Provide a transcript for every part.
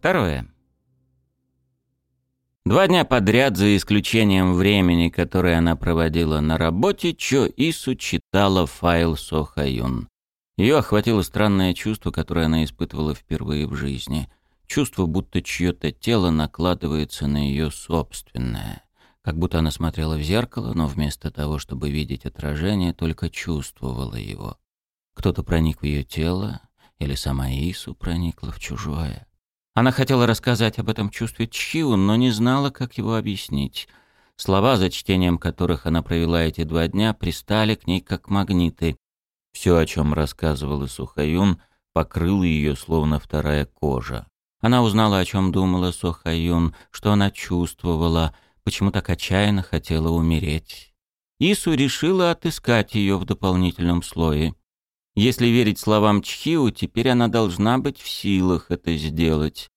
Второе. Два дня подряд, за исключением времени, которое она проводила на работе, Чо Ису читала файл Сохаюн. Ее охватило странное чувство, которое она испытывала впервые в жизни. Чувство, будто чье-то тело накладывается на ее собственное. Как будто она смотрела в зеркало, но вместо того, чтобы видеть отражение, только чувствовала его. Кто-то проник в ее тело, или сама Ису проникла в чужое. Она хотела рассказать об этом чувстве Чиу, но не знала, как его объяснить. Слова, за чтением которых она провела эти два дня, пристали к ней как магниты. Все, о чем рассказывала Сухаюн, покрыло ее словно вторая кожа. Она узнала, о чем думала Сухаюн, что она чувствовала, почему так отчаянно хотела умереть. Ису решила отыскать ее в дополнительном слое. Если верить словам Чхиу, теперь она должна быть в силах это сделать.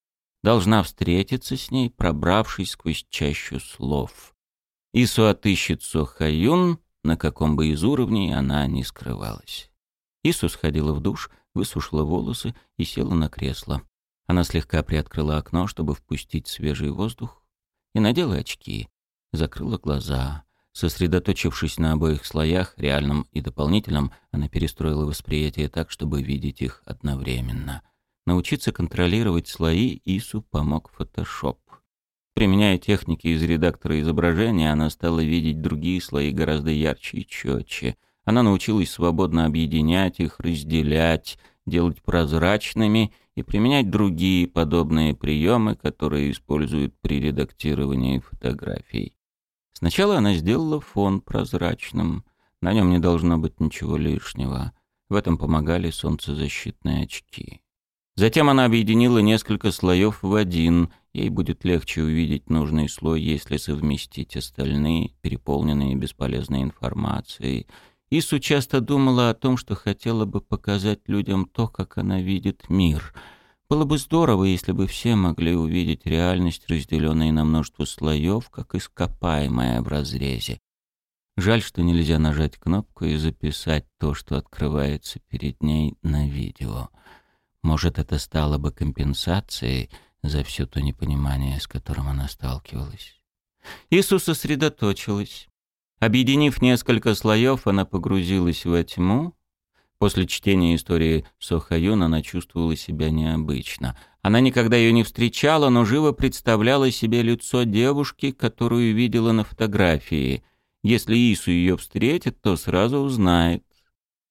Должна встретиться с ней, пробравшись сквозь чащу слов. Ису отыщет Сохаюн, на каком бы из уровней она ни скрывалась. Ису сходила в душ, высушила волосы и села на кресло. Она слегка приоткрыла окно, чтобы впустить свежий воздух, и надела очки, закрыла глаза — Сосредоточившись на обоих слоях, реальном и дополнительном, она перестроила восприятие так, чтобы видеть их одновременно. Научиться контролировать слои Ису помог Photoshop. Применяя техники из редактора изображения, она стала видеть другие слои гораздо ярче и четче. Она научилась свободно объединять их, разделять, делать прозрачными и применять другие подобные приемы, которые используют при редактировании фотографий. Сначала она сделала фон прозрачным. На нем не должно быть ничего лишнего. В этом помогали солнцезащитные очки. Затем она объединила несколько слоев в один. Ей будет легче увидеть нужный слой, если совместить остальные, переполненные бесполезной информацией. Ису часто думала о том, что хотела бы показать людям то, как она видит мир — было бы здорово, если бы все могли увидеть реальность, разделенную на множество слоев, как ископаемая в разрезе. Жаль, что нельзя нажать кнопку и записать то, что открывается перед ней на видео. Может, это стало бы компенсацией за все то непонимание, с которым она сталкивалась. Иисус сосредоточилась. Объединив несколько слоев, она погрузилась во тьму, После чтения истории Сохаюн она чувствовала себя необычно. Она никогда ее не встречала, но живо представляла себе лицо девушки, которую видела на фотографии. Если Ису ее встретит, то сразу узнает.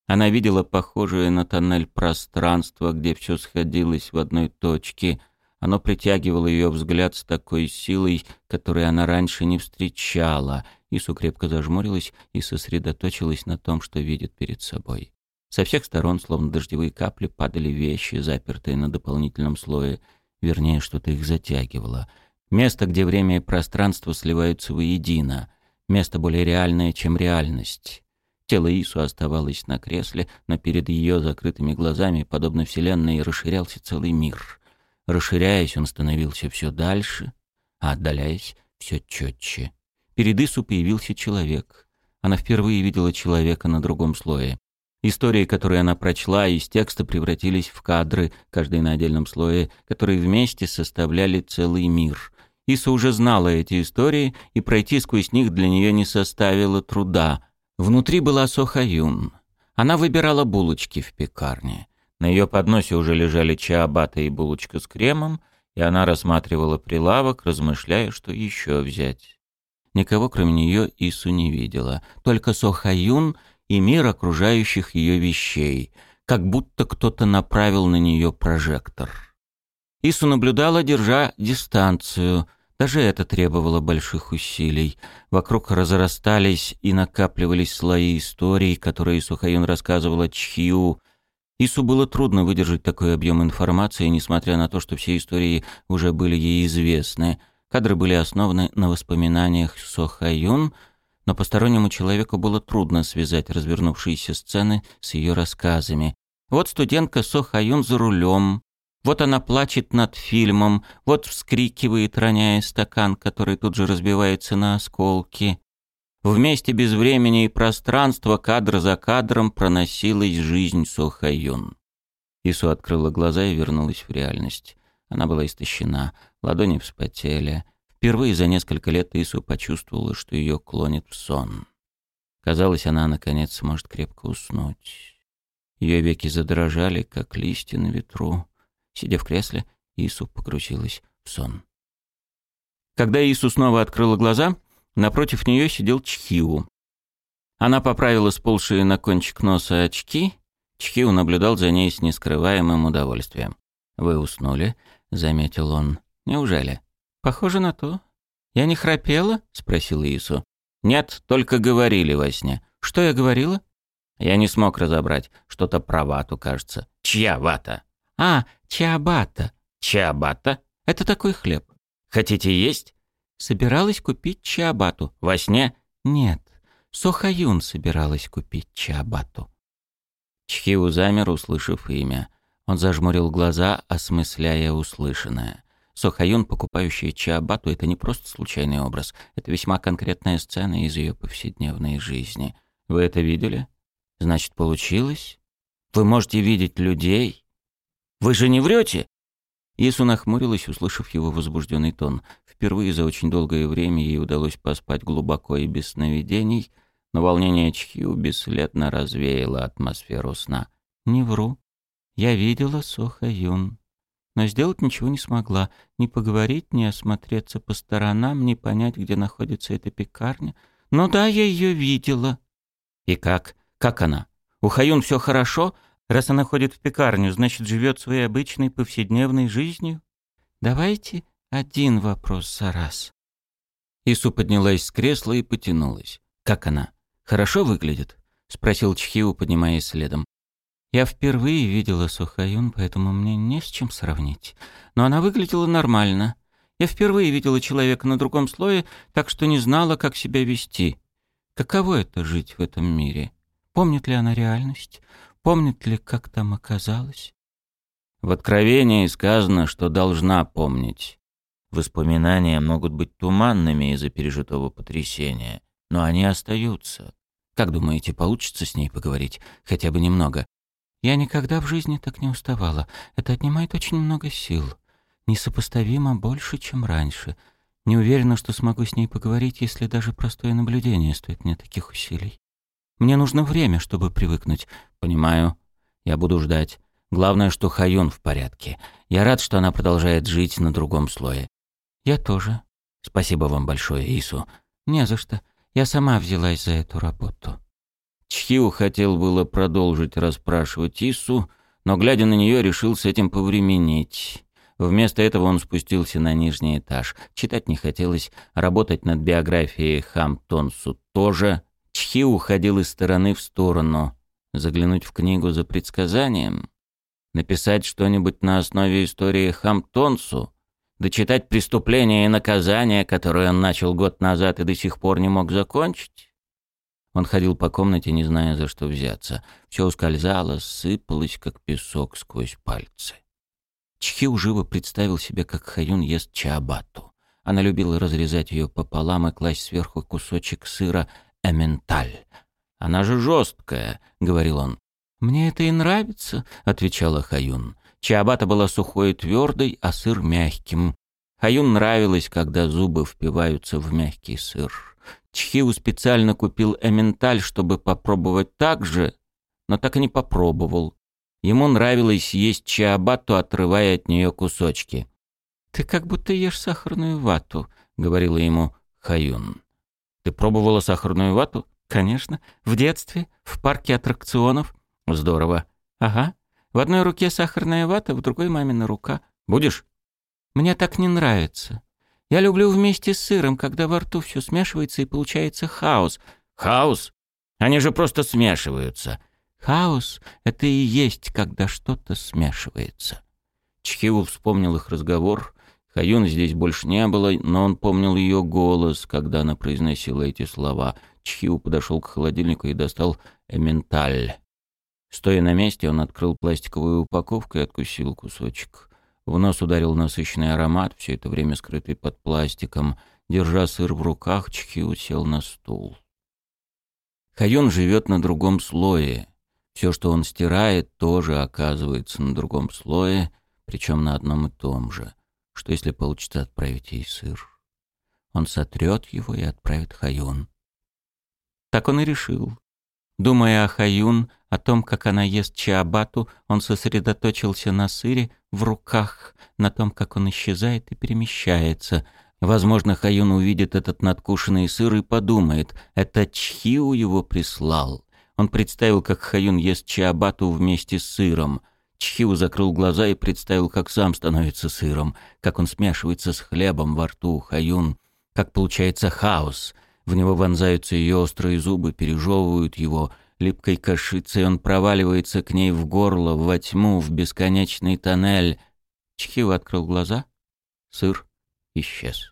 Она видела похожее на тоннель пространство, где все сходилось в одной точке. Оно притягивало ее взгляд с такой силой, которой она раньше не встречала. Ису крепко зажмурилась и сосредоточилась на том, что видит перед собой. Со всех сторон, словно дождевые капли, падали вещи, запертые на дополнительном слое. Вернее, что-то их затягивало. Место, где время и пространство сливаются воедино. Место более реальное, чем реальность. Тело Ису оставалось на кресле, но перед ее закрытыми глазами, подобно Вселенной, расширялся целый мир. Расширяясь, он становился все дальше, а отдаляясь, все четче. Перед Ису появился человек. Она впервые видела человека на другом слое. Истории, которые она прочла, из текста превратились в кадры, каждый на отдельном слое, которые вместе составляли целый мир. Иса уже знала эти истории, и пройти сквозь них для нее не составило труда. Внутри была Сохаюн. Она выбирала булочки в пекарне. На ее подносе уже лежали чаабата и булочка с кремом, и она рассматривала прилавок, размышляя, что еще взять. Никого, кроме нее, Ису не видела. Только Сохаюн — и мир окружающих ее вещей, как будто кто-то направил на нее прожектор. Ису наблюдала, держа дистанцию. Даже это требовало больших усилий. Вокруг разрастались и накапливались слои историй, которые Сухаюн рассказывала Чхиу. Ису было трудно выдержать такой объем информации, несмотря на то, что все истории уже были ей известны. Кадры были основаны на воспоминаниях Сохаюн — но постороннему человеку было трудно связать развернувшиеся сцены с ее рассказами. Вот студентка Со за рулем, вот она плачет над фильмом, вот вскрикивает, роняя стакан, который тут же разбивается на осколки. Вместе без времени и пространства, кадр за кадром, проносилась жизнь Со. Ису открыла глаза и вернулась в реальность. Она была истощена, ладони вспотели. Впервые за несколько лет Ису почувствовала, что ее клонит в сон. Казалось, она наконец сможет крепко уснуть. Ее веки задрожали, как листья на ветру. Сидя в кресле, Ису погрузилась в сон. Когда Ису снова открыла глаза, напротив нее сидел Чхиу. Она поправила сползшие на кончик носа очки. Чхиу наблюдал за ней с нескрываемым удовольствием. «Вы уснули?» — заметил он. «Неужели?» «Похоже на то». «Я не храпела?» — спросила Ису. «Нет, только говорили во сне». «Что я говорила?» Я не смог разобрать. Что-то про вату, кажется. Чья вата? «А, чиабата». «Чиабата? Это такой хлеб. Хотите есть?» «Собиралась купить чиабату». «Во сне?» «Нет. Сохаюн собиралась купить чиабату». Чхиу замер, услышав имя. Он зажмурил глаза, осмысляя услышанное. Сохаюн, покупающая чиабату, это не просто случайный образ. Это весьма конкретная сцена из ее повседневной жизни. Вы это видели? Значит, получилось? Вы можете видеть людей? Вы же не врете? Ису нахмурилась, услышав его возбужденный тон. Впервые за очень долгое время ей удалось поспать глубоко и без сновидений, но волнение Чхиу бесследно развеяло атмосферу сна. «Не вру. Я видела Соха Юн. Но сделать ничего не смогла. Ни поговорить, ни осмотреться по сторонам, ни понять, где находится эта пекарня. Но да, я ее видела». «И как? Как она? У Хаюн все хорошо?» Раз она ходит в пекарню, значит, живет своей обычной повседневной жизнью? Давайте один вопрос за раз. Ису поднялась с кресла и потянулась. Как она? Хорошо выглядит? Спросил Чхиу, поднимаясь следом. Я впервые видела Сухаюн, поэтому мне не с чем сравнить. Но она выглядела нормально. Я впервые видела человека на другом слое, так что не знала, как себя вести. Каково это жить в этом мире? Помнит ли она реальность? Помнит ли, как там оказалось? В Откровении сказано, что должна помнить. Воспоминания могут быть туманными из-за пережитого потрясения, но они остаются. Как думаете, получится с ней поговорить? Хотя бы немного. Я никогда в жизни так не уставала. Это отнимает очень много сил. Несопоставимо больше, чем раньше. Не уверена, что смогу с ней поговорить, если даже простое наблюдение стоит мне таких усилий. Мне нужно время, чтобы привыкнуть. Понимаю. Я буду ждать. Главное, что Хаюн в порядке. Я рад, что она продолжает жить на другом слое. Я тоже. Спасибо вам большое, Ису. Не за что. Я сама взялась за эту работу. Чхиу хотел было продолжить расспрашивать Ису, но, глядя на нее, решил с этим повременить. Вместо этого он спустился на нижний этаж. Читать не хотелось, работать над биографией Хамтонсу тоже. Чхи уходил из стороны в сторону. Заглянуть в книгу за предсказанием? Написать что-нибудь на основе истории Хамтонсу? Дочитать преступления и наказания, которые он начал год назад и до сих пор не мог закончить? Он ходил по комнате, не зная, за что взяться. Все ускользало, сыпалось, как песок сквозь пальцы. Чхиу живо представил себе, как Хаюн ест чаабату. Она любила разрезать ее пополам и класть сверху кусочек сыра эменталь. Она же жесткая, говорил он. Мне это и нравится, отвечала Хаюн. Чиабата была сухой и твердой, а сыр мягким. Хаюн нравилось, когда зубы впиваются в мягкий сыр. Чхиу специально купил эменталь, чтобы попробовать так же, но так и не попробовал. Ему нравилось есть чиабату, отрывая от нее кусочки. «Ты как будто ешь сахарную вату», — говорила ему Хаюн. Ты пробовала сахарную вату? Конечно. В детстве, в парке аттракционов. Здорово. Ага. В одной руке сахарная вата, в другой мамина рука. Будешь? Мне так не нравится. Я люблю вместе с сыром, когда во рту все смешивается и получается хаос. Хаос? Они же просто смешиваются. Хаос — это и есть, когда что-то смешивается. Чхиу вспомнил их разговор, Хаюн здесь больше не было, но он помнил ее голос, когда она произносила эти слова. Чхиу подошел к холодильнику и достал эменталь. Стоя на месте, он открыл пластиковую упаковку и откусил кусочек. В нос ударил насыщенный аромат, все это время скрытый под пластиком. Держа сыр в руках, Чхиу сел на стул. Хаюн живет на другом слое. Все, что он стирает, тоже оказывается на другом слое — причем на одном и том же. Что если получится отправить ей сыр? Он сотрет его и отправит Хаюн. Так он и решил. Думая о Хаюн, о том, как она ест чиабату, он сосредоточился на сыре в руках, на том, как он исчезает и перемещается. Возможно, Хаюн увидит этот надкушенный сыр и подумает, это Чхиу его прислал. Он представил, как Хаюн ест чиабату вместе с сыром. Чхиу закрыл глаза и представил, как сам становится сыром, как он смешивается с хлебом во рту Хаюн, как получается хаос. В него вонзаются ее острые зубы, пережевывают его. Липкой кашицей он проваливается к ней в горло, во тьму, в бесконечный тоннель. Чхиу открыл глаза. Сыр исчез.